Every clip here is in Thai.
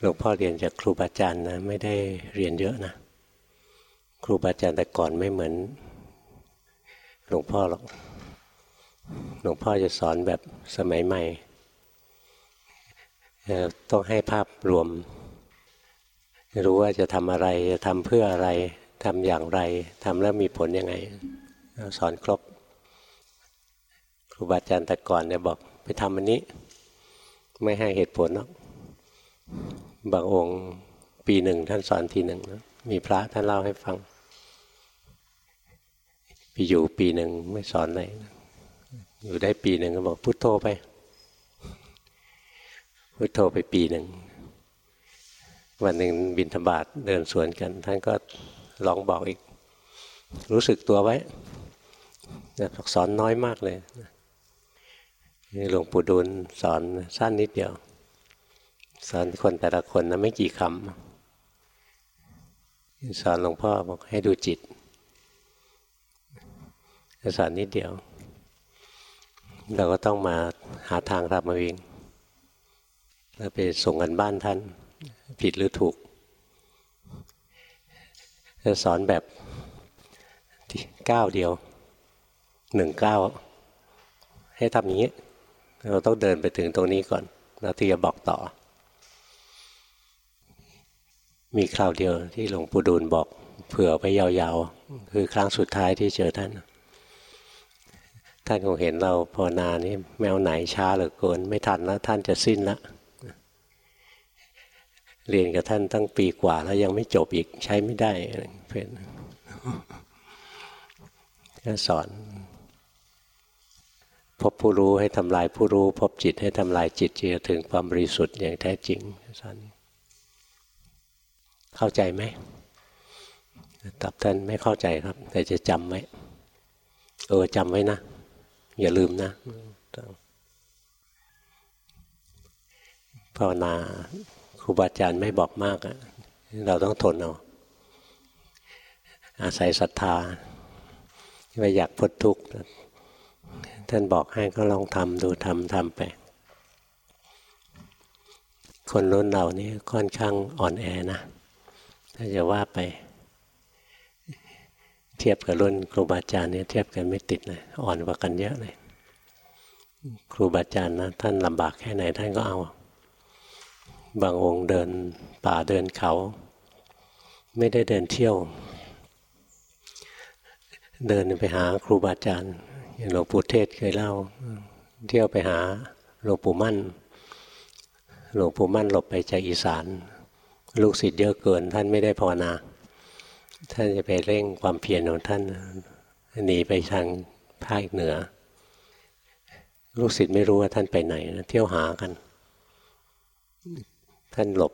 หลวงพ่อเรียนจากครูบาอาจารย์นะไม่ได้เรียนเยอะนะ ครูบาอาจารย์แต่ก่อนไม่เหมือน หลวงพ่อหรอกหลวงพ่อจะสอนแบบสมัยใหม่ ต้องให้ภาพรวม รู้ว่าจะทำอะไร จะทำเพื่ออะไรทำอย่างไรทำแล้วมีผลยังไง สอนครบ ครูบาอาจารย์แต่ก่อนเนี่ยบอกไปทำอันนี้ ไม่ให้เหตุผลหรอก บางองค์ปีหนึ่งท่านสอนทีหนึ่งนะมีพระท่านเล่าให้ฟังไปอยู่ปีหนึ่งไม่สอนอะไรอยู่ได้ปีหนึ่งก็บอกพุโทโธไป พุโทโธไปปีหนึ่ง วันหนึ่งบินธบาตเดินสวนกัน ท่านก็ลองบอกอีก รู้สึกตัวไว้สอนน้อยมากเลยหลวงปู่ดูลสอนสั้นนิดเดียว สอนคนแต่ละคนนะไม่กี่คำสอนหลวงพ่อบอกให้ดูจิตสอนนิดเดียว เราก็ต้องมาหาทางรับมาเองแล้วไปส่งกันบ้านท่าน ผิดหรือถูกจะสอนแบบก้าวเดียวหนึ่งก้าวให้ทำอย่างนี้ เราต้องเดินไปถึงตรงนี้ก่อนแล้วที่จะบอกต่อ มีคราวเดียวที่หลวงปู่ดูลบอกเผื่อไปยาวๆ คือครั้งสุดท้ายที่เจอท่าน ท่านคงเห็นเราภาวนานี่แมวไหนช้าเหลือเกินไม่ทันแล้วท่านจะสิ้นละเรียนกับท่านตั้งปีกว่าแล้วยังไม่จบอีกใช้ไม่ได้เพื่อนก็สอน พบผู้รู้ให้ทำลายผู้รู้ พบจิตให้ทำลายจิตจะถึงความบริสุทธิ์อย่างแท้จริงสอน เข้าใจไหมตอบท่านไม่เข้าใจครับ แต่จะจำไว้เออจำไว้นะ อย่าลืมนะภาวนาครูบาอาจารย์ไม่บอกมากอะเราต้องทนเอาอาศัยศรัทธาว่าอยากพ้นทุกข์ท่านบอกให้ก็ลองทำดูทำทำไป คนรุ่นเรานี่ค่อนข้างอ่อนแอนะ ถ้าจะว่าไป เทียบกับรุ่นครูบาอาจารย์เนี่ยเทียบกันไม่ติดเลยอ่อนกว่ากันเยอะเลย ครูบาอาจารย์นะท่านลำบากแค่ไหนท่านก็เอา บางองค์เดินป่าเดินเขา ไม่ได้เดินเที่ยว เดินไปหาครูบาอาจารย์อย่างหลวงปู่เทศเคยเล่า เที่ยวไปหาหลวงปู่มั่นหลวงปู่มั่นหลบไปจากอีสาน ลูกศิษย์เยอะเกิน ท่านไม่ได้ภาวนา ท่านจะไปเร่งความเพียรของท่านหนีไปทางภาคเหนือ ลูกศิษย์ไม่รู้ว่าท่านไปไหนเที่ยวหากัน ท่านหลบ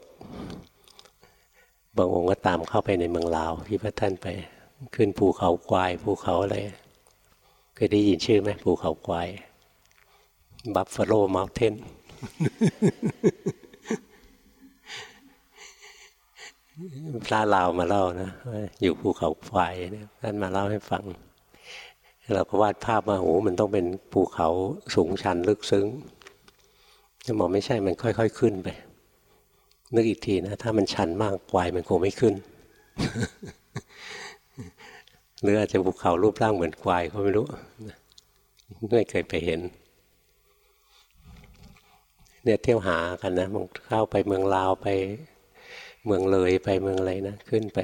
บางองค์ก็ตามเข้าไปในเมืองลาวที่พระท่านไปขึ้นภูเขาควายภูเขาอะไรเคยได้ยินชื่อไหมภูเขาควายบัฟฟาโลมาลเทน พระลาวมาเล่านะอยู่ภูเขาไฟเนี่ยท่านมาเล่าให้ฟัง เราก็วาดภาพมาโหมันต้องเป็นภูเขาสูงชันลึกซึ้งจะบอกไม่ใช่มันค่อย ๆ ขึ้นไป นึกอีกทีนะ ถ้ามันชันมากควายมันคงไม่ขึ้นหรืออาจจะภูเขารูปร่างเหมือนควายก็ไม่รู้ไม่เคยไปเห็น เนี่ยเที่ยวหากันนะมันเข้าไปเมืองลาวไป เมืองเลยไปเมืองอะไรนะขึ้นไป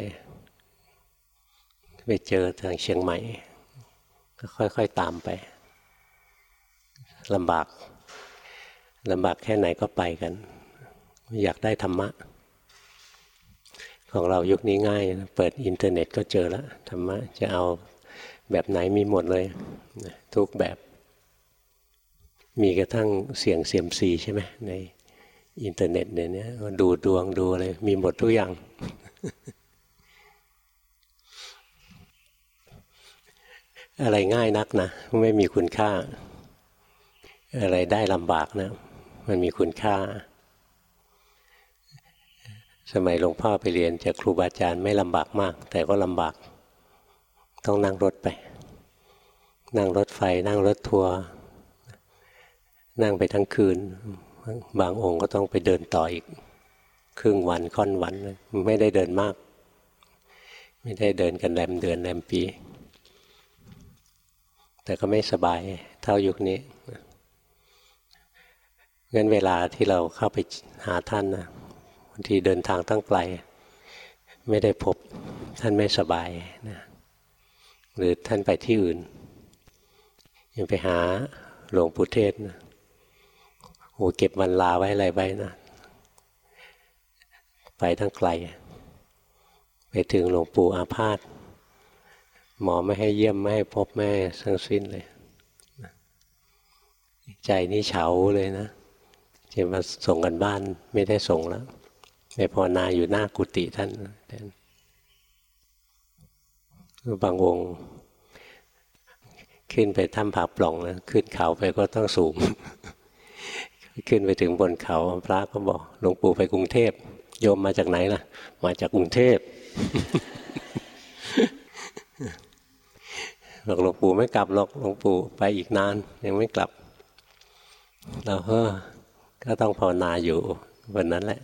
ไปเจอทางเชียงใหม่ ก็ค่อยๆตามไปลำบากลำบากแค่ไหนก็ไปกัน อยากได้ธรรมะ ของเรายุคนี้ง่ายนะเปิดอินเทอร์เน็ตก็เจอแล้วธรรมะจะเอาแบบไหนมีหมดเลย ทุกแบบ มีกระทั่งเสียงเสียมซีใช่ไหมใน อินเทอร์เน็ตเนี่ยนี้ดูดวงดูอะไรมีหมดทุกอย่าง อะไรง่ายนักนะไม่มีคุณค่า อะไรได้ลำบากนะ มันมีคุณค่า สมัยหลวงพ่อไปเรียนจากครูบาอาจารย์ไม่ลำบากมาก แต่ก็ลำบาก ต้องนั่งรถไป นั่งรถไฟ นั่งรถทัวร์นั่งไปทั้งคืน บางองค์ก็ต้องไปเดินต่ออีก ครึ่งวันค่อนวันไม่ได้เดินมาก ไม่ได้เดินกันแรมเดือนแรมปี แต่ก็ไม่สบายเท่ายุคนี้งั้นเวลาที่เราเข้าไปหาท่านนะบางทีเดินทางตั้งไกล ไม่ได้พบท่านไม่สบายนะหรือท่านไปที่อื่น ยังไปหาหลวงปู่เทศนะ โอ้เก็บวันลาไว้อะไรไว้นะไปทั้งไกล ไปถึงหลวงปู่อาพาธหมอไม่ให้เยี่ยมไม่ให้พบแม่ทั้งสิ้นเลย ใจนี่เฉาเลยนะจะมาส่งกันบ้านไม่ได้ส่งแล้วไปภาวนาอยู่หน้ากุฏิท่านบางองค์ขึ้นไปถ้ำผาปล่องนะขึ้นเขาไปก็ต้องสูง ขึ้นไปถึงบนเขาพระก็บอกหลวงปู่ไปกรุงเทพโยมมาจากไหนล่ะ มาจากกรุงเทพบอกหลวงปู่ไม่กลับหรอกหลวงปู่ไปอีกนาน ยังไม่กลับ เราเฮ้อก็ต้องภาวนาอยู่วันนั้นแหละ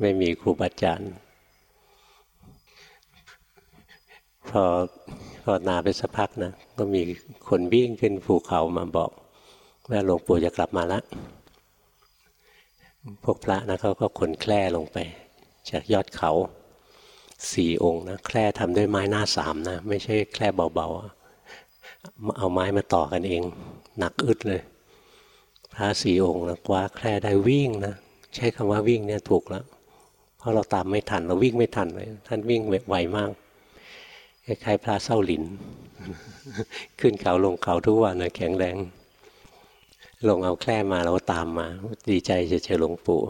ไม่มีครูบาอาจารย์พอภาวนาไปสักพักนะก็มีคนวิ่งขึ้นภูเขามาบอก ว่าหลวงปู่จะกลับมาแล้วพวกพระนะเขาก็ขนแคร่ลงไป จากยอดเขาสี่องค์นะแคร่ทำด้วยไม้หน้าสามนะ ไม่ใช่แคร่เบาๆ เอาไม้มาต่อกันเอง หนักอึดเลย พระสี่องค์นะกว่าแคร่ได้วิ่งนะใช้คำว่าวิ่งเนี่ยถูกแล้วเพราะเราตามไม่ทันเราวิ่งไม่ทันเลยท่านวิ่งไวมากคล้ายๆพระเศร้าหลิน ขึ้นเขาลงเขาทุกวันนะแข็งแรง ลงเอาแคร่มาเราตามมา ดีใจจะเจอหลวงปู่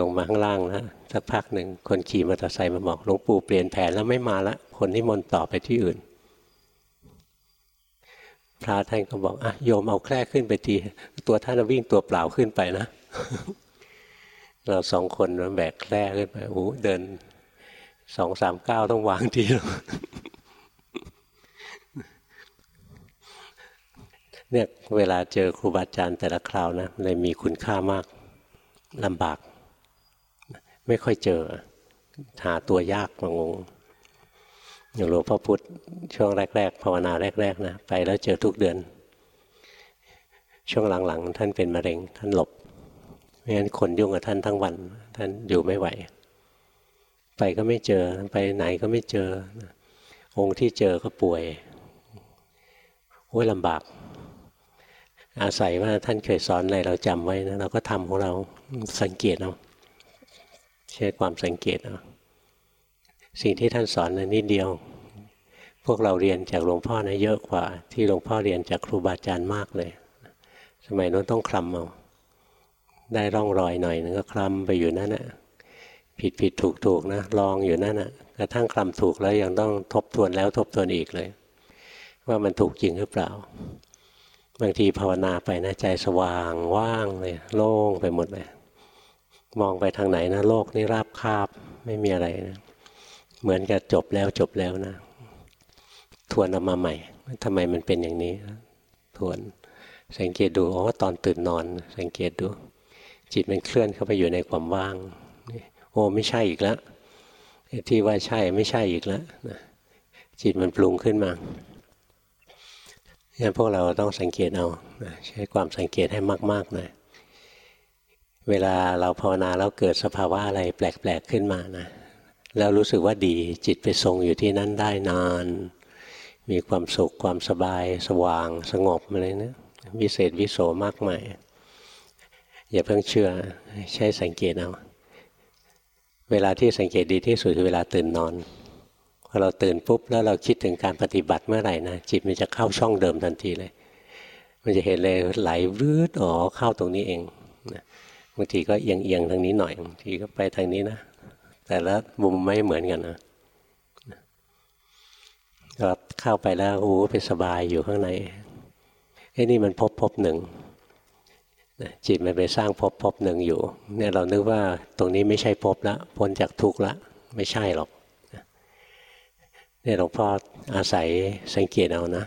ลงมาข้างล่างนะสักพักหนึ่งคนขี่มอเตอร์ไซค์มาบอกหลวงปู่เปลี่ยนแผนแล้วไม่มาละคนที่มนต่อไปที่อื่น พระท่านก็บอกอะโยมเอาแคร่ขึ้นไปที ตัวท่านวิ่งตัวเปล่าขึ้นไปนะ เราสองคนแบกแคร่ขึ้นไปโอ้เดินสองสามเก้าต้องวางที เนี่ยเวลาเจอครูบาอาจารย์แต่ละคราวนะเลยมีคุณค่ามากลำบาก ไม่ค่อยเจอ หาตัวยากงงอย่างหลวงพ่อพุธช่วงแรก ๆ ภาวนาแรก ๆ นะ ไปแล้วเจอทุกเดือน ช่วงหลัง ๆ ท่านเป็นมะเร็ง ท่านหลบไม่งั้นคนยุ่งกับท่านทั้งวัน ท่านอยู่ไม่ไหว ไปก็ไม่เจอไปไหนก็ไม่เจอ องค์ที่เจอก็ป่วยโอ้ยลำบาก อาศัยว่าท่านเคยสอนอะไรเราจำไว้นะเราก็ทำของเราสังเกตเอาใช้ความสังเกตเอาสิ่งที่ท่านสอนนั้นนิดเดียว พวกเราเรียนจากหลวงพ่อนะเยอะกว่า ที่หลวงพ่อเรียนจากครูบาอาจารย์มากเลย สมัยนั้นต้องคลำเอาได้ร่องรอยหน่อยนึงก็คลำไปอยู่นั่นแหะผิดผิดถูกถูกนะลองอยู่นั่นแหะกระทั่งคลำถูกแล้วยังต้องทบทวนแล้วทบทวนอีกเลย ว่ามันถูกจริงหรือเปล่า บางทีภาวนาไปนะใจสว่างว่างเลยโล่งไปหมดเลย มองไปทางไหนนะโลกนี่ราบคาบไม่มีอะไรนะเหมือนกับจบแล้วจบแล้วนะ ทวนออกมาใหม่ทำไมมันเป็นอย่างนี้ ทวนสังเกตดูอ๋อตอนตื่นนอน สังเกตดู จิตมันเคลื่อนเข้าไปอยู่ในความว่างโอ้ไม่ใช่อีกแล้วที่ว่าใช่ไม่ใช่อีกแล้วจิตมันปรุงขึ้นมา งั้นพวกเราต้องสังเกตเอาใช้ความสังเกตให้มากๆหน่อยเวลาเราภาวนาแล้วเกิดสภาวะอะไรแปลกๆขึ้นมานะแล้วรู้สึกว่าดีจิตไปทรงอยู่ที่นั้นได้นาน มีความสุขความสบาย สว่าง สงบอะไรนะวิเศษวิโสมากมายอย่าเพิ่งเชื่อใช้สังเกตเอาเวลาที่สังเกตดีที่สุดคือเวลาตื่นนอน พอเราตื่นปุ๊บแล้วเราคิดถึงการปฏิบัติเมื่อไหร่นะจิตมันจะเข้าช่องเดิมทันทีเลย มันจะเห็นเลยไหลรืดอ๋อเข้าตรงนี้เองบางทีก็เอียงเอียงทางนี้หน่อยบางทีก็ไปทางนี้นะแต่ละมุมไม่เหมือนกันนะก็เข้าไปแล้วโอ้ไปสบายอยู่ข้างในไอ้นี่มันพบพบหนึ่งจิตมันไปสร้างพบพบหนึ่งอยู่ เนี่ยเรานึกว่าตรงนี้ไม่ใช่พบละพ้นจากทุกข์ละ ไม่ใช่หรอก เนี่ยหลวงพ่ออาศัยสังเกตเอานะ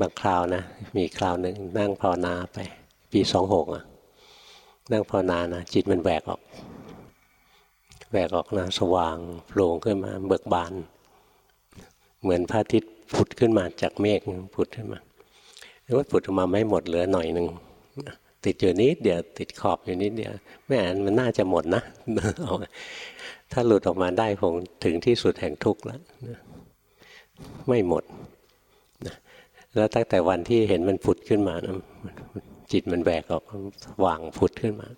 บางคราวนะ มีคราวหนึ่งนั่งภาวนาไป ปีสองหกอะนั่งภาวนานะจิตมันแหวกออกแหวกออกนะสว่างโปร่งขึ้นมา เบิกบาน เหมือนพระอาทิตย์ผุดขึ้นมาจากเมฆผุดขึ้นมาว่าผุดออกมาไม่หมดเหลือหน่อยหนึ่ง ติดอยู่นิดเดียวติดขอบอยู่นิดเดียวแม่นมันน่าจะหมดนะถ้าหลุดออกมาได้คงถึงที่สุดแห่งทุกข์แล้วไม่หมดแล้วตั้งแต่วันที่เห็นมันผุดขึ้นมานะจิตมันแบกออกว่างผุดขึ้นมา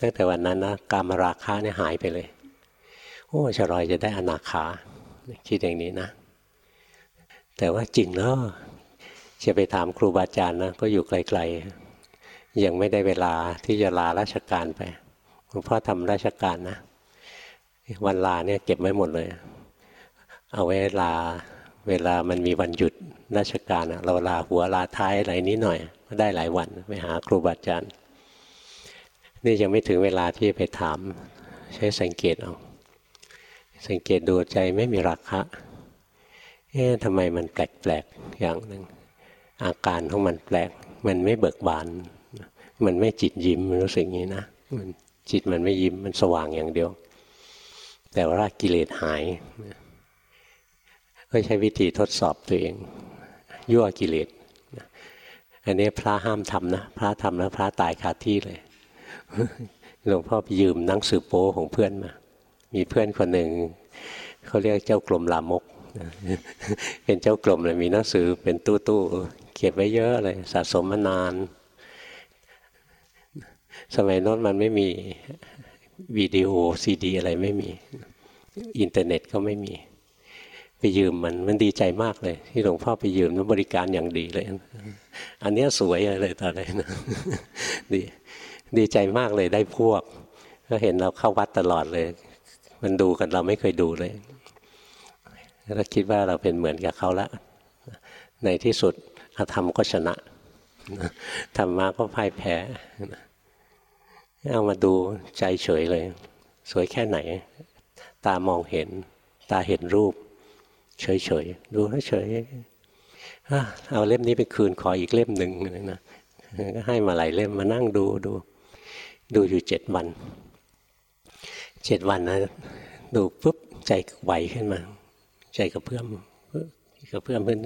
ตั้งแต่วันนั้นนะกามราคะเนี่ยหายไปเลย โอ้ชรอยจะได้อนาคาคิดอย่างนี้นะ แต่ว่าจริงเนาะจะไปถามครูบาอาจารย์นะก็อยู่ไกลๆ ยังไม่ได้เวลาที่จะลาราชการไปหลวงพ่อทำราชการนะ วันลาเนี่ยเก็บไว้หมดเลย เอาไว้ลาเวลามันมีวันหยุดราชการเราลาหัวลาท้ายอะไรนิดหน่อยก็ได้หลายวันไปหาครูบาอาจารย์นี่ยังไม่ถึงเวลาที่จะไปถาม ใช้สังเกตเอาสังเกตดูใจไม่มีราคะเอ๊ะทำไมมันแปลกๆอย่างหนึ่งอาการของมันแปลก มันไม่เบิกบาน มันไม่จิตยิ้มมันรู้สึกอย่างนี้นะมันจิตมันไม่ยิ้มมันสว่างอย่างเดียว แต่ว่ากิเลสหาย ก็ใช้วิธีทดสอบตัวเอง ยั่วกิเลสอันนี้พระห้ามทำนะพระทำแล้วพระตายคาที่เลยหลวงพ่อไปยืมหนังสือโป้ของเพื่อนมา มีเพื่อนคนหนึ่งเขาเรียกเจ้ากรมลามก เป็นเจ้ากรมเลยมีหนังสือเป็นตู้ตู้เก็บไว้เยอะเลยสะสมมานาน สมัยโน้นมันไม่มีวิดีโอซีดี อะไรไม่มี อินเทอร์เน็ตก็ไม่มี ไปยืมมันมันดีใจมากเลย ที่หลวงพ่อไปยืมนั้นบริการอย่างดีเลย อันนี้สวยเลยตอนนี้นะดีดีใจมากเลยได้พวก ก็เห็นเราเข้าวัดตลอดเลย มันดูกันเราไม่เคยดูเลยแล้วคิดว่าเราเป็นเหมือนกับเขาละ ในที่สุดอธรรมก็ชนะธรรมะก็พ่ายแพ้ เอามาดูใจเฉยเลย สวยแค่ไหน ตามองเห็น ตาเห็นรูป เฉยๆดูเฉยเอาเล่มนี้ไปคืนขออีกเล่มหนึ่งนะก็ให้มาหลายเล่มมานั่งดูดูดูอยู่เจ็ดวันเจ็ดวันนะดูปุ๊บใจไหวขึ้นมา ใจกระเพื่อมกระเพื่อมเพื่อน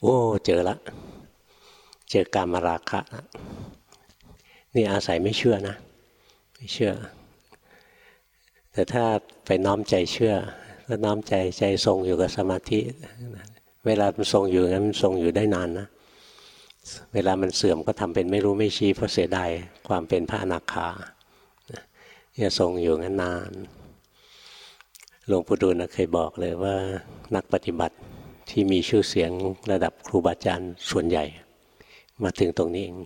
โอ้ เจอละ เจอการมาราคะละ นี่อาศัยไม่เชื่อนะ ไม่เชื่อ แต่ถ้าไปน้อมใจเชื่อก็น้อมใจใจทรงอยู่กับสมาธิ เวลามันทรงอยู่งั้นมันทรงอยู่ได้นานนะ เวลามันเสื่อมก็ทำเป็นไม่รู้ไม่ชี้เพราะเสียดายความเป็นพระอนาคาจะทรงอยู่งั้นนานหลวงปู่ดูลเคยบอกเลยว่านักปฏิบัติที่มีชื่อเสียงระดับครูบาอาจารย์ส่วนใหญ่ มาถึงตรงนี้เอง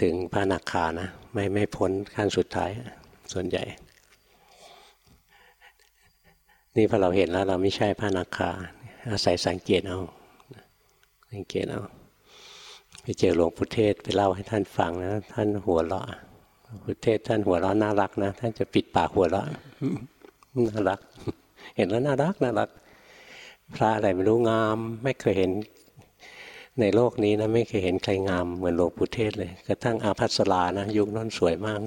ถึงพระนาคานะ ไม่ไม่พ้นขั้นสุดท้าย ส่วนใหญ่ นี่พอเราเห็นแล้วเราไม่ใช่พระนาคาอาศัยสังเกตเอา สังเกตเอาไปเจอหลวงพุทเทศไปเล่าให้ท่านฟังนะ ท่านหัวเราะพุทเทศท่านหัวเราะน่ารักนะ ท่านจะปิดปากหัวเราะน่ารัก เห็นแล้วน่ารักน่ารักพระอะไรไม่รู้งาม ไม่เคยเห็น ในโลกนี้นะไม่เคยเห็นใครงามเหมือนหลวงพุทเทศเลย กระทั่งอาภัสรานะยุคนั้นสวยมาก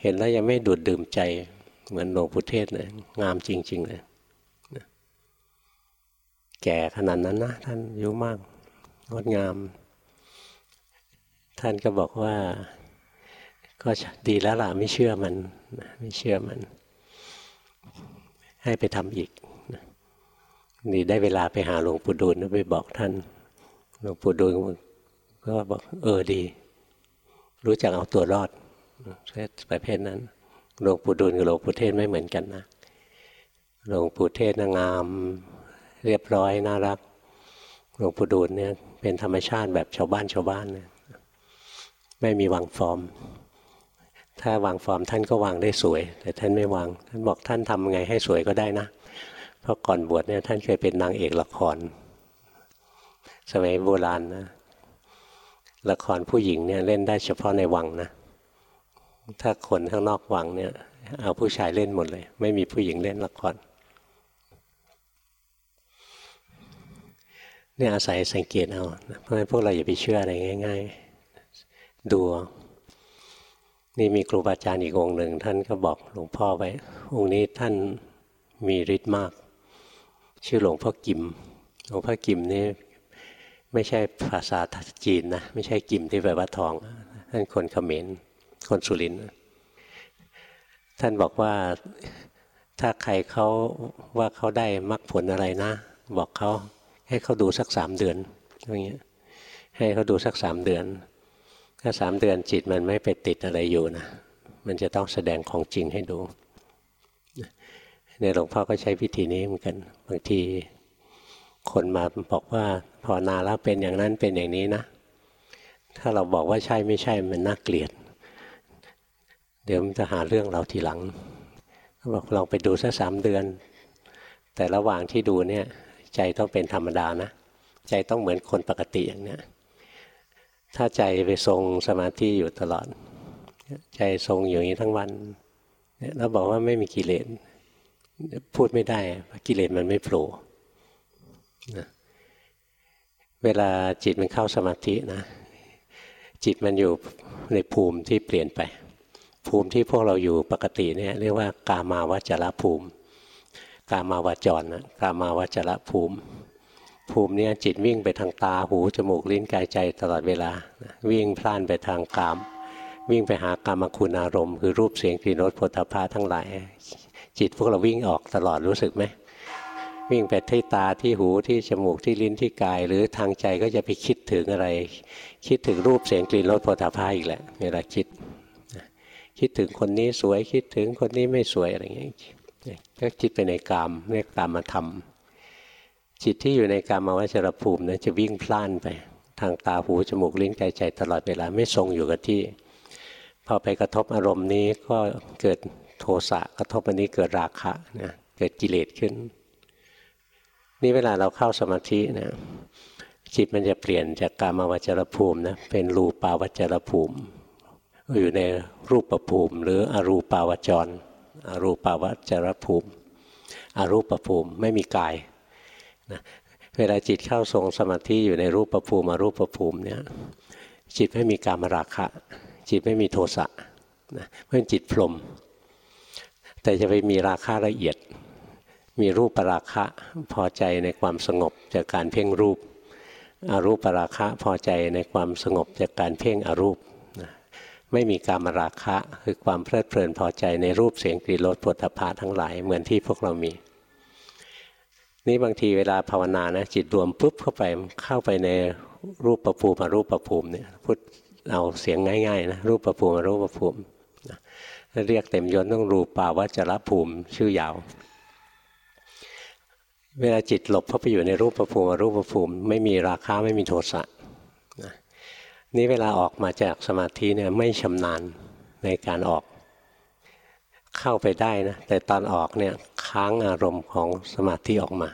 เห็นแล้วยังไม่ดูดดื่มใจเหมือนหลวงพุทเทศเลยงามจริง ๆ เลยแก่ขนาดนั้นนะท่านอายุมากงดงาม ท่านก็บอกว่า ก็ดีแล้วล่ะไม่เชื่อมันไม่เชื่อมัน ให้ไปทำอีกนี่ได้เวลาไปหาหลวงปู่ดูลไปบอกท่าน หลวงปู่ดูลก็บอกเออดี รู้จักเอาตัวรอดประเภทนั้นหลวงปู่ดูลกับหลวงปู่เทศไม่เหมือนกันนะหลวงปู่เทศนงามเรียบร้อยน่ารักหลวงปู่ดูลเนี่ยเป็นธรรมชาติแบบชาวบ้านชาวบ้านเนี่ยไม่มีวางฟอร์ม ถ้าวางฟอร์มท่านก็วางได้สวย แต่ท่านไม่วาง ท่านบอกท่านทำไงให้สวยก็ได้นะ เพราะก่อนบวชเนี่ยท่านเคยเป็นนางเอกละคร สมัยโบราณนะละครผู้หญิงเนี่ยเล่นได้เฉพาะในวังนะ ถ้าคนข้างนอกวังเนี่ย เอาผู้ชายเล่นหมดเลย ไม่มีผู้หญิงเล่นละครเนี่ยอาศัยสังเกตเอาเพราะฉะนั้นพวกเราอย่าไปเชื่ออะไรง่าย ๆ ดู นี่มีครูบาอาจารย์อีกองหนึ่ง ท่านก็บอกหลวงพ่อไว้ องค์นี้ท่านมีฤทธิ์มาก ชื่อหลวงพ่อกิม หลวงพ่อกิมนี่ ไม่ใช่ภาษาจีนนะไม่ใช่กิมที่แปลว่าทองท่านคนเขมรคนสุรินท่านบอกว่าถ้าใครเขาว่าเขาได้มรรคผลอะไรนะ บอกเขาให้เขาดูสักสามเดือนอย่างเงี้ยให้เขาดูสักสามเดือน ถ้าสามเดือนจิตมันไม่ไปติดอะไรอยู่นะมันจะต้องแสดงของจริงให้ดูในหลวงพ่อก็ใช้วิธีนี้เหมือนกัน บางที คนมาบอกว่าพอนาแล้วเป็นอย่างนั้นเป็นอย่างนี้นะ ถ้าเราบอกว่าใช่ไม่ใช่มันน่าเกลียด เดี๋ยวมันจะหาเรื่องเราทีหลังบอกลองไปดูสักสามเดือน แต่ระหว่างที่ดูเนี่ย ใจต้องเป็นธรรมดานะ ใจต้องเหมือนคนปกติอย่างเนี้ยถ้าใจไปทรงสมาธิอยู่ตลอด ใจทรงอยู่อย่างนี้ทั้งวันแล้วบอกว่าไม่มีกิเลสพูดไม่ได้กิเลสมันไม่โผล่ นะเวลาจิตมันเข้าสมาธินะ จิตมันอยู่ในภูมิที่เปลี่ยนไป ภูมิที่พวกเราอยู่ปกติเนี่ยเรียกว่ากามาวจรภูมิ กามาวจรนะกามาวจรภูมิ ภูมิเนี่ยจิตวิ่งไปทางตาหูจมูกลิ้นกายใจตลอดเวลา วิ่งพล่านไปทางกาม วิ่งไปหากามคุณอารมณ์ คือรูปเสียงกลิ่นรสผลิภัณฑ์ทั้งหลาย จิตพวกเราวิ่งออกตลอดรู้สึกไหม วิ่งไปที่ตาที่หูที่จมูกที่ลิ้นที่กาย หรือทางใจก็จะไปคิดถึงอะไร คิดถึงรูปเสียงกลิ่นรสโผฏฐาอีกแหละเวลาคิด คิดถึงคนนี้สวยคิดถึงคนนี้ไม่สวยอะไรอย่างเงี้ยก็คิดไปในกามเรียกกามธรรมจิตที่อยู่ในกามาวจรภูมินะจะวิ่งพล่านไป ทางตาหูจมูกลิ้นกายใจตลอดเวลาไม่ทรงอยู่กับที่ พอไปกระทบอารมณ์นี้ก็เกิดโทสะกระทบอันนี้เกิดราคะนะเกิดกิเลสขึ้น นี่เวลาเราเข้าสมาธินะจิตมันจะเปลี่ยนจากกามวจรภูมินะเป็นรูปาวจรภูมิ อยู่ในรูปภูมิ หรืออรูปาวจร อรูปาวจรภูมิ อรูปภูมิไม่มีกายนะเวลาจิตเข้าทรงสมาธิอยู่ในรูปภูมิอรูปภูมิเนี่ยจิตไม่มีกามราคะ จิตไม่มีโทสะนะเพราะจิตพรมแต่จะไปมีราคาละเอียด มีรูปปราคะพอใจในความสงบจากการเพ่งรูปอารูปปราคะพอใจในความสงบจากการเพ่งอรูปไม่มีการมราคะคือความเพลิดเพลินพอใจในรูปเสียงกลิ่นรสผลิตภัณฑ์ทั้งหลายเหมือนที่พวกเรามี นี่บางทีเวลาภาวนานะจิตรวมปุ๊บเข้าไปเข้าไปในรูปประภูมิรูปประภูมิเนี่ยพูดเอาเสียงง่ายๆนะรูปประภูมิรูปประภูมิเรียกเต็มยนต้องรูปาวัจรภูมิชื่อยาว เวลาจิตหลบเข้าไปอยู่ในรูปประภูมิรูปประภูมิ ไม่มีราคาไม่มีโทสะนี่เวลาออกมาจากสมาธิเนี่ยไม่ชำนาญในการออกเข้าไปได้นะแต่ตอนออกเนี่ยค้างอารมณ์ของสมาธิออกมา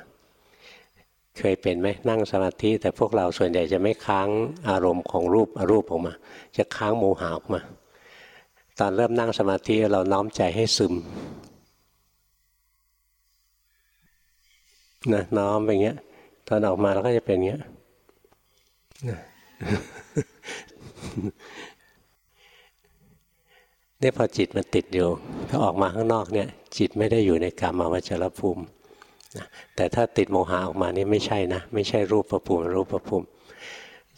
เคยเป็นไหมนั่งสมาธิ แต่พวกเราส่วนใหญ่จะไม่ค้างอารมณ์ของรูปอรูปออกมา จะค้างโมหะออกมา ตอนเริ่มนั่งสมาธิเราน้อมใจให้ซึม นะน้อมไปเงี้ย ตอนออกมาเราก็จะเป็นเงี้ยเนี่ยพอจิตมันติดอยู่ถ้าออกมาข้างนอกเนี่ย จิตไม่ได้อยู่ในกามาวจรภูมินะแต่ถ้าติดโมหะออกมานี่ไม่ใช่นะ ไม่ใช่รูปประภูมิรูปประภูมิ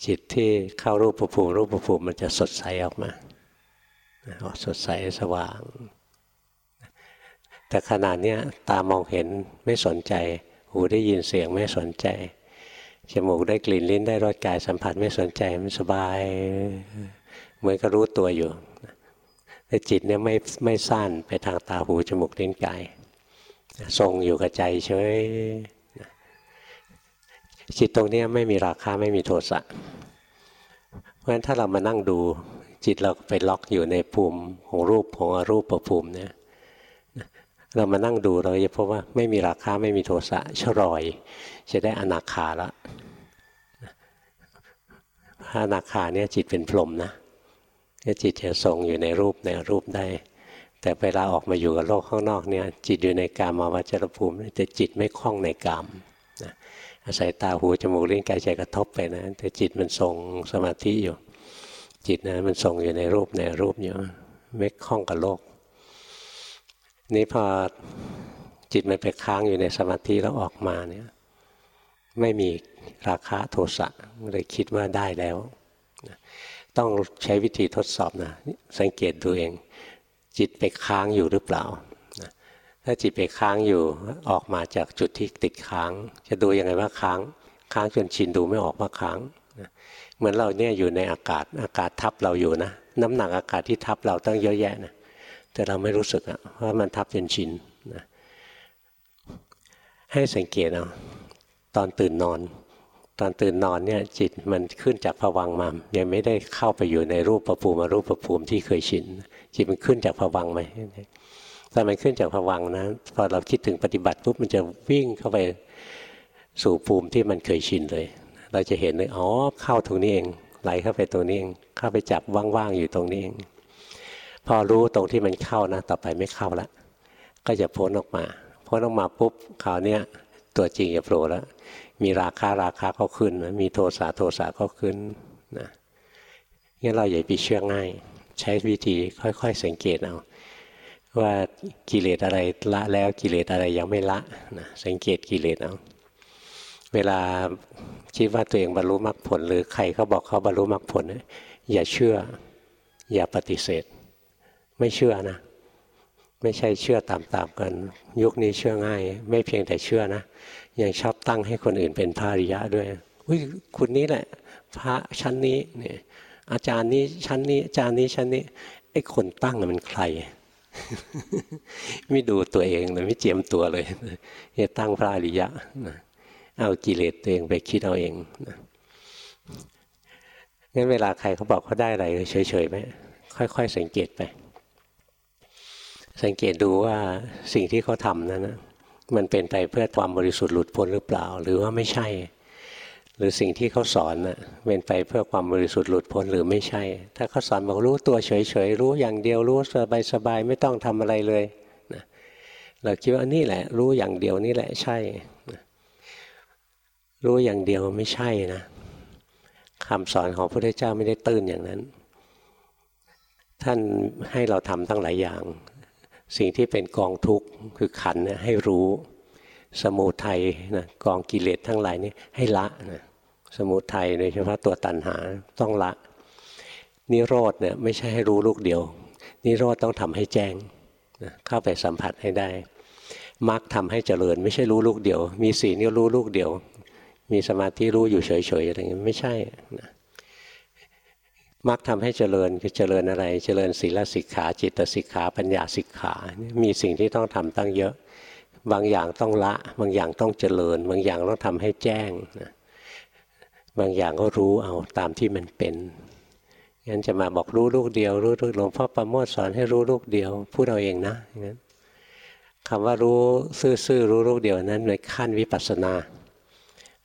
จิตที่เข้ารูปประภูมิรูปประภูมิมันจะสดใสออกมาสดใสสว่าง แต่ขนาดนี้ตามองเห็นไม่สนใจ หูได้ยินเสียงไม่สนใจ จมูกได้กลิ่นลิ้นได้รสกายสัมผัสไม่สนใจมันสบายเหมือนก็รู้ตัวอยู่แต่จิตเนี่ยไม่ไม่สั้นไปทางตาหูจมูกลิ้นกายทรงอยู่กับใจเฉยจิตตรงนี้ไม่มีราคาไม่มีโทสะเพราะฉะนั้นถ้าเรามานั่งดูจิตเราไปล็อกอยู่ในภูมิของรูปของอรูปประภูมิเนี่ย เรามานั่งดูเราจะพบว่าไม่มีราคาไม่มีโทสะชรอย จะได้อนาคาละอนาคาเนี่ยจิตเป็นพรหมนะจิตจะทรงอยู่ในรูปในรูปได้ แต่เวลาออกมาอยู่กับโลกข้างนอกเนี่ยจิตอยู่ในกามมาวัจรภูมิแต่จิตไม่คล้องในกามนะอาศัยตาหูจมูกลิ้นกายใจกระทบไปนะแต่จิตมันทรงสมาธิอยู่ จิตนะมันทรงอยู่ในรูปในรูปอยู่ไม่คล้องกับโลก นี้พอจิตมันไปค้างอยู่ในสมาธิแล้วออกมาเนี่ย ไม่มีราคะโทสะเลยคิดว่าได้แล้ว ต้องใช้วิธีทดสอบนะสังเกตดูเอง จิตไปค้างอยู่หรือเปล่า ถ้าจิตไปค้างอยู่ออกมาจากจุดที่ติดค้าง จะดูยังไงว่าค้าง ค้างจนชินดูไม่ออกว่าค้างเหมือนเราเนี่ยอยู่ในอากาศอากาศทับเราอยู่นะ น้ำหนักอากาศที่ทับเราตั้งเยอะแยะนะ แต่เราไม่รู้สึกอะว่ามันทับจนชินนะให้สังเกตเอาตอนตื่นนอน ตอนตื่นนอนเนี่ยจิตมันขึ้นจากผวังมายังไม่ได้เข้าไปอยู่ในรูปประภูมิรูปประภูมิที่เคยชินจิตมันขึ้นจากผวังไหมตอนมันขึ้นจากผวังนะพอเราคิดถึงปฏิบัติปุ๊บมันจะวิ่งเข้าไปสู่ภูมิที่มันเคยชินเลย เราจะเห็นเลยอ๋อเข้าตรงนี้เองไหลเข้าไปตรงนี้เองเข้าไปจับว่างๆอยู่ตรงนี้เอง พอรู้ตรงที่มันเข้านะ ต่อไปไม่เข้าละก็จะพ้นออกมาพ้นออกมาปุ๊บคราวนี้ตัวจริงจะโผล่แล้วมีราคาราคาก็ขึ้นมีโทสะโทสะก็ขึ้นนะงั้นเราอย่าไปเชื่อง่าย ใช้วิธีค่อยๆ สังเกตเอาว่ากิเลสอะไรละแล้วกิเลสอะไรยังไม่ละนะสังเกตกิเลสเอาเวลาคิดว่าตัวเองบรรลุมรรคผล หรือใครเขาบอกเขาบรรลุมรรคผล อย่าเชื่ออย่าปฏิเสธ ไม่เชื่อนะ ไม่ใช่เชื่อตามๆกัน ยุคนี้เชื่อง่าย ไม่เพียงแต่เชื่อนะยังชอบตั้งให้คนอื่นเป็นพระริยะด้วยอุ้ยคุณนี้แหละ พระชั้นนี้เนี่ยอาจารย์นี้ชั้นนี้อาจารย์นี้ชั้นนี้ไอ้คนตั้งมันใคร ไม่ดูตัวเองเลยไม่เจียมตัวเลยจะตั้งพระอริยะเอากิเลสตัวเองไปคิดเอาเองงั้นเวลาใครเขาบอกเขาได้อะไรเฉยๆไหมค่อย ๆ สังเกตไป สังเกตดูว่าสิ่งที่เขาทำนั้นนะมันเป็นไปเพื่อความบริสุทธิ์หลุดพ้นหรือเปล่า หรือว่าไม่ใช่ หรือสิ่งที่เขาสอนนะเป็นไปเพื่อความบริสุทธิ์หลุดพ้นหรือไม่ใช่ ถ้าเขาสอนบอกรู้ตัวเฉยๆรู้อย่างเดียวรู้สบายๆไม่ต้องทำอะไรเลยนะเราคิดว่านี่แหละ รู้อย่างเดียวนี่แหละใช่นะรู้อย่างเดียวไม่ใช่นะคำสอนของพระพุทธเจ้าไม่ได้ตื้นอย่างนั้น ท่านให้เราทำตั้งหลายอย่าง สิ่งที่เป็นกองทุกข์คือขันนะให้รู้ สมุทัยนะกองกิเลสทั้งหลายนี่ให้ละนะสมุทัยโดยเฉพาะตัวตัณหาต้องละ นิโรธเนี่ยไม่ใช่ให้รู้ลูกเดียว นิโรธต้องทำให้แจ้งนะเข้าไปสัมผัสให้ได้มรรคทำให้เจริญ ไม่ใช่รู้ลูกเดียว มีสีนี่รู้ลูกเดียว มีสมาธิรู้อยู่เฉยๆอะไรเงี้ยไม่ใช่นะ มรรคทำให้เจริญคือเจริญอะไร เจริญศีลสิกขา จิตสิกขา ปัญญาสิกขา มีสิ่งที่ต้องทำตั้งเยอะ บางอย่างต้องละ บางอย่างต้องเจริญ บางอย่างต้องทำให้แจ้งนะบางอย่างก็รู้เอาตามที่มันเป็นงั้นจะมาบอกรู้ลูกเดียว รู้ลูกหลวงพ่อประโมทสอนให้รู้ลูกเดียวพูดเอาเองนะงั้นคำว่ารู้ซื่อๆรู้ลูกเดียวนั้นในขั้นวิปัสสนา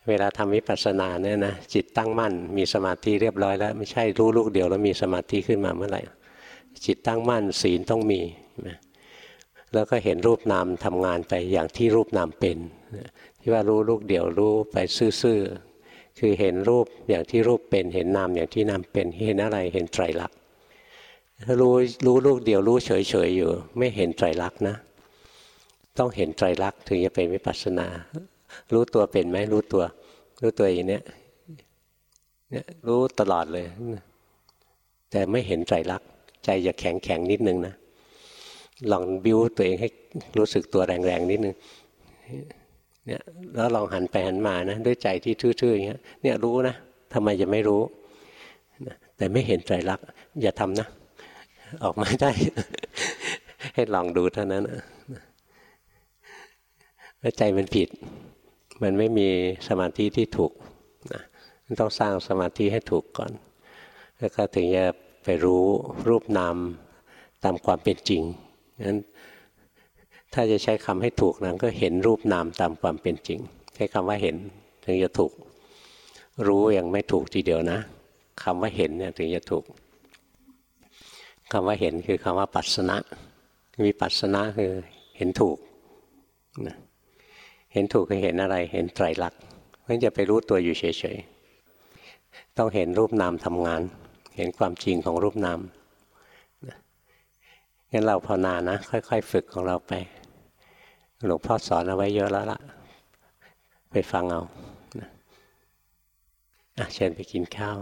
เวลาทำวิปัสสนาเนี่ยนะจิตตั้งมั่น มีสมาธิเรียบร้อยแล้ว ไม่ใช่รู้ลูกเดียวแล้วมีสมาธิขึ้นมาเมื่อไหร่ จิตตั้งมั่นศีลต้องมีนะแล้วก็เห็นรูปนามทำงานไปอย่างที่รูปนามเป็นที่ว่ารู้ลูกเดียวรู้ไปซื่อๆคือเห็นรูปอย่างที่รูปเป็น เห็นนามอย่างที่นามเป็นเห็นอะไรเห็นไตรลักษณ์ถ้ารู้รู้ลูกเดียวรู้เฉยๆอยู่ ไม่เห็นไตรลักษณ์นะ ต้องเห็นไตรลักษณ์ถึงจะเป็นวิปัสสนา รู้ตัวเป็นไหมรู้ตัว รู้ตัวอย่างนี้เนี่ยรู้ตลอดเลย แต่ไม่เห็นไตรลักใจจะแข็งแข็งนิดนึงนะลองบิ้วตัวเองให้รู้สึกตัวแรงๆนิดนึงเนี่ยแล้วลองหันไปหันมานะด้วยใจที่ทื่อๆอย่างเงี้ยเนี่ยรู้นะทำไมจะไม่รู้แต่ไม่เห็นใจรักอย่าทำนะ ออกมาได้ ให้ลองดูเท่านั้นแล้วใจมันผิด มันไม่มีสมาธิที่ถูกนะต้องสร้างสมาธิให้ถูกก่อน แล้วก็ถึงจะไปรู้รูปนามตามความเป็นจริงงั้นถ้าจะใช้คำให้ถูกนะก็เห็นรูปนามตามความเป็นจริง ใช้คำว่าเห็นถึงจะถูก รู้ยังไม่ถูกทีเดียวนะคำว่าเห็นเนี่ยถึงจะถูกคำว่าเห็นคือคำว่าปัสนะมีปัสนะคือเห็นถูกนะ เห็นถูกคือเห็นอะไร เห็นไตรลักษณ์เพมันจะไปรู้ตัวอยู่เฉยๆ ต้องเห็นรูปนามทำงาน เห็นความจริงของรูปนามงั้นเราภาวนานะ ค่อย ๆ ฝึกของเราไป หลวงพ่อสอนเอาไว้เยอะแล้วล่ะ ไปฟังเอาเชิญไปกินข้าว